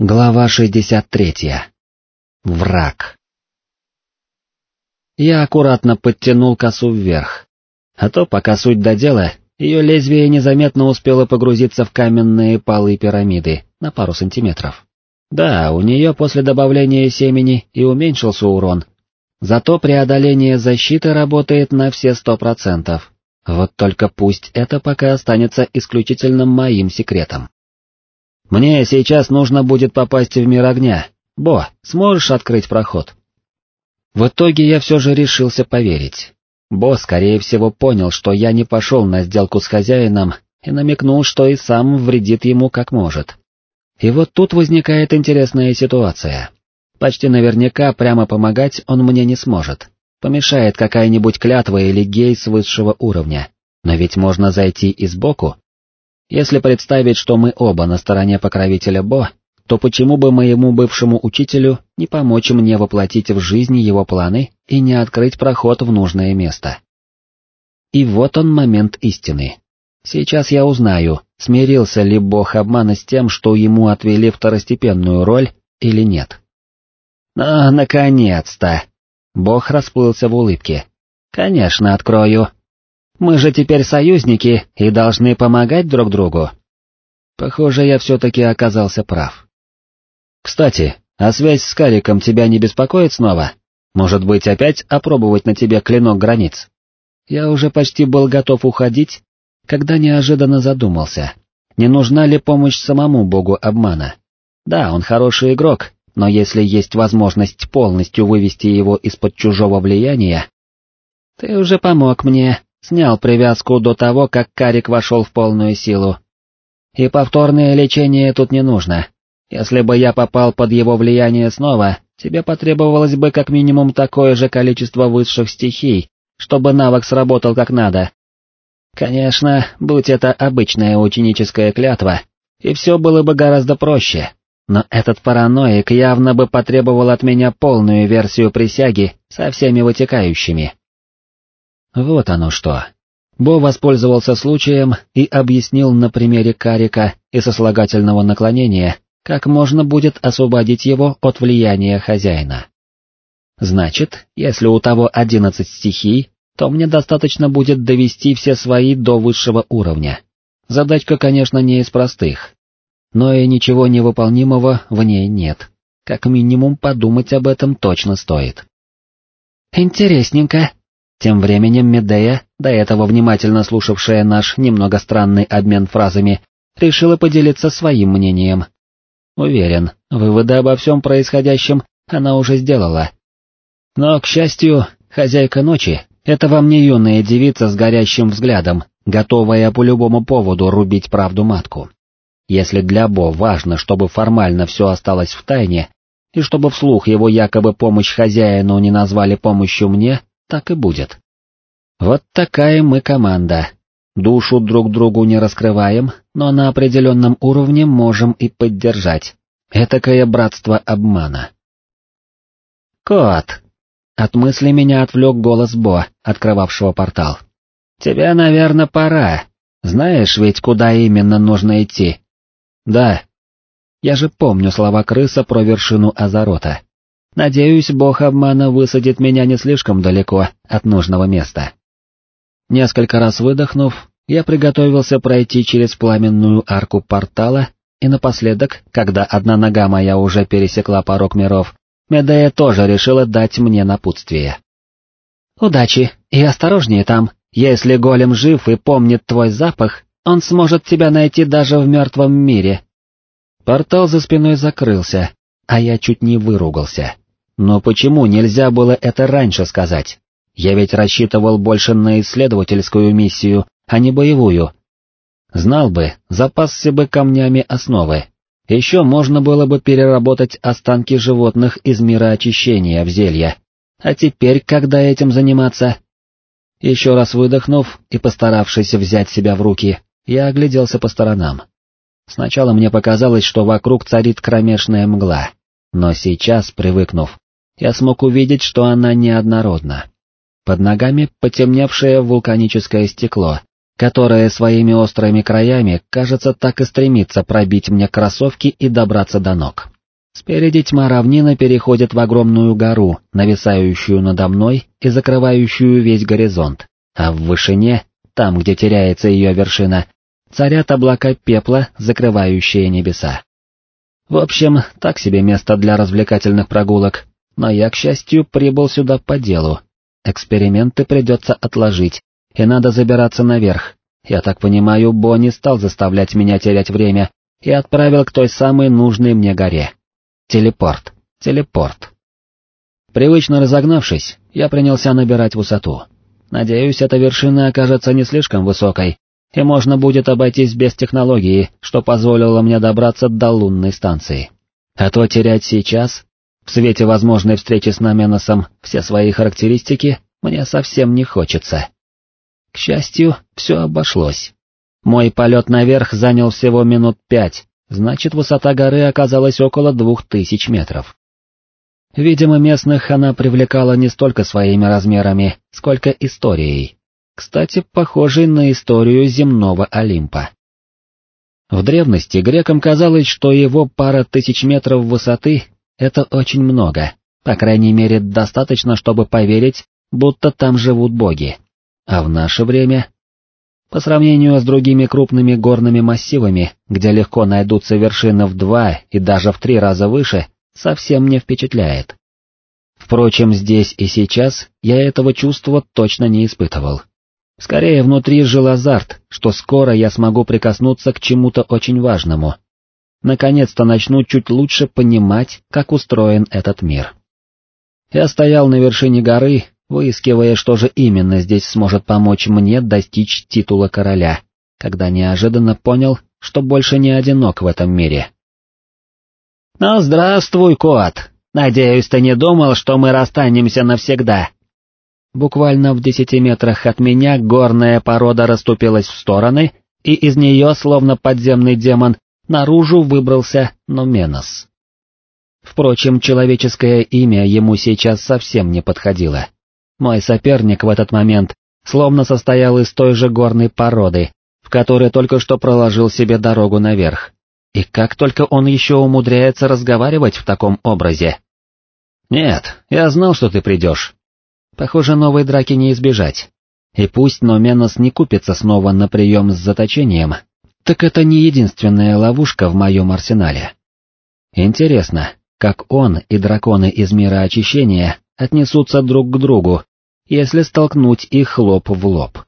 Глава 63. Враг. Я аккуратно подтянул косу вверх. А то, пока суть до ее лезвие незаметно успело погрузиться в каменные полы пирамиды на пару сантиметров. Да, у нее после добавления семени и уменьшился урон. Зато преодоление защиты работает на все сто процентов. Вот только пусть это пока останется исключительно моим секретом. Мне сейчас нужно будет попасть в мир огня. Бо, сможешь открыть проход? В итоге я все же решился поверить. Бо, скорее всего, понял, что я не пошел на сделку с хозяином и намекнул, что и сам вредит ему как может. И вот тут возникает интересная ситуация. Почти наверняка прямо помогать он мне не сможет. Помешает какая-нибудь клятва или гей с высшего уровня. Но ведь можно зайти и сбоку, если представить, что мы оба на стороне покровителя Бо, то почему бы моему бывшему учителю не помочь мне воплотить в жизнь его планы и не открыть проход в нужное место? И вот он момент истины. Сейчас я узнаю, смирился ли бог обмана с тем, что ему отвели второстепенную роль, или нет. «А, наконец-то!» Бог расплылся в улыбке. «Конечно, открою. Мы же теперь союзники и должны помогать друг другу. Похоже, я все-таки оказался прав. Кстати, а связь с Кариком тебя не беспокоит снова? Может быть, опять опробовать на тебе клинок границ? Я уже почти был готов уходить, когда неожиданно задумался, не нужна ли помощь самому богу обмана. Да, он хороший игрок, но если есть возможность полностью вывести его из-под чужого влияния... Ты уже помог мне, Снял привязку до того, как Карик вошел в полную силу. И повторное лечение тут не нужно. Если бы я попал под его влияние снова, тебе потребовалось бы как минимум такое же количество высших стихий, чтобы навык сработал как надо. Конечно, будь это обычная ученическая клятва, и все было бы гораздо проще, но этот параноик явно бы потребовал от меня полную версию присяги со всеми вытекающими. Вот оно что. Бо воспользовался случаем и объяснил на примере карика и сослагательного наклонения, как можно будет освободить его от влияния хозяина. Значит, если у того одиннадцать стихий, то мне достаточно будет довести все свои до высшего уровня. Задачка, конечно, не из простых, но и ничего невыполнимого в ней нет. Как минимум подумать об этом точно стоит. «Интересненько», тем временем Медея, до этого внимательно слушавшая наш немного странный обмен фразами, решила поделиться своим мнением. Уверен, выводы обо всем происходящем она уже сделала. Но, к счастью, хозяйка ночи — это вам не юная девица с горящим взглядом, готовая по любому поводу рубить правду матку. Если для Бо важно, чтобы формально все осталось в тайне, и чтобы вслух его якобы помощь хозяину не назвали помощью мне, так и будет. Вот такая мы команда. Душу друг другу не раскрываем, но на определенном уровне можем и поддержать. Этакое братство обмана. «Кот!» От мысли меня отвлек голос Бо, открывавшего портал. «Тебе, наверное, пора. Знаешь ведь, куда именно нужно идти?» «Да». Я же помню слова крыса про вершину Азарота. Надеюсь, бог обмана высадит меня не слишком далеко от нужного места. Несколько раз выдохнув, я приготовился пройти через пламенную арку портала, и напоследок, когда одна нога моя уже пересекла порог миров, Медея тоже решила дать мне напутствие. «Удачи, и осторожнее там, если голем жив и помнит твой запах, он сможет тебя найти даже в мертвом мире». Портал за спиной закрылся, а я чуть не выругался. Но почему нельзя было это раньше сказать? Я ведь рассчитывал больше на исследовательскую миссию, а не боевую. Знал бы, запасся бы камнями основы. Еще можно было бы переработать останки животных из мира очищения в зелья. А теперь когда этим заниматься? Еще раз выдохнув и постаравшись взять себя в руки, я огляделся по сторонам. Сначала мне показалось, что вокруг царит кромешная мгла, но сейчас, привыкнув, я смог увидеть, что она неоднородна. Под ногами потемневшее вулканическое стекло, которое своими острыми краями, кажется, так и стремится пробить мне кроссовки и добраться до ног. Спереди тьма равнина переходит в огромную гору, нависающую надо мной и закрывающую весь горизонт, а в вышине, там, где теряется ее вершина, царят облака пепла, закрывающие небеса. В общем, так себе место для развлекательных прогулок, но я, к счастью, прибыл сюда по делу. Эксперименты придется отложить, и надо забираться наверх. Я так понимаю, Бо не стал заставлять меня терять время и отправил к той самой нужной мне горе. Телепорт, телепорт. Привычно разогнавшись, я принялся набирать высоту. Надеюсь, эта вершина окажется не слишком высокой, и можно будет обойтись без технологии, что позволило мне добраться до лунной станции. А то терять сейчас, в свете возможной встречи с Наменосом, все свои характеристики, мне совсем не хочется. К счастью, все обошлось. Мой полет наверх занял всего минут пять, значит высота горы оказалась около двух тысяч метров. Видимо, местных она привлекала не столько своими размерами, сколько историей. Кстати, похожей на историю земного Олимпа. В древности грекам казалось, что его пара тысяч метров высоты — это очень много, по крайней мере достаточно, чтобы поверить, будто там живут боги. А в наше время по сравнению с другими крупными горными массивами, где легко найдутся вершины в два и даже в три раза выше, совсем не впечатляет. Впрочем, здесь и сейчас я этого чувства точно не испытывал. Скорее внутри жил азарт, что скоро я смогу прикоснуться к чему-то очень важному. Наконец-то начну чуть лучше понимать, как устроен этот мир. Я стоял на вершине горы, выискивая, что же именно здесь сможет помочь мне достичь титула короля, когда неожиданно понял, что больше не одинок в этом мире. «Ну, здравствуй, кот! Надеюсь, ты не думал, что мы расстанемся навсегда?» Буквально в десяти метрах от меня горная порода расступилась в стороны, и из нее, словно подземный демон, наружу выбрался Нуменос. Впрочем, человеческое имя ему сейчас совсем не подходило. Мой соперник в этот момент словно состоял из той же горной породы, в которой только что проложил себе дорогу наверх. И как только он еще умудряется разговаривать в таком образе? Нет, я знал, что ты придешь. Похоже, новой драки не избежать. И пусть Номенос не купится снова на прием с заточением, так это не единственная ловушка в моем арсенале. Интересно, как он и драконы из мира очищения отнесутся друг к другу, если столкнуть их лоб в лоб.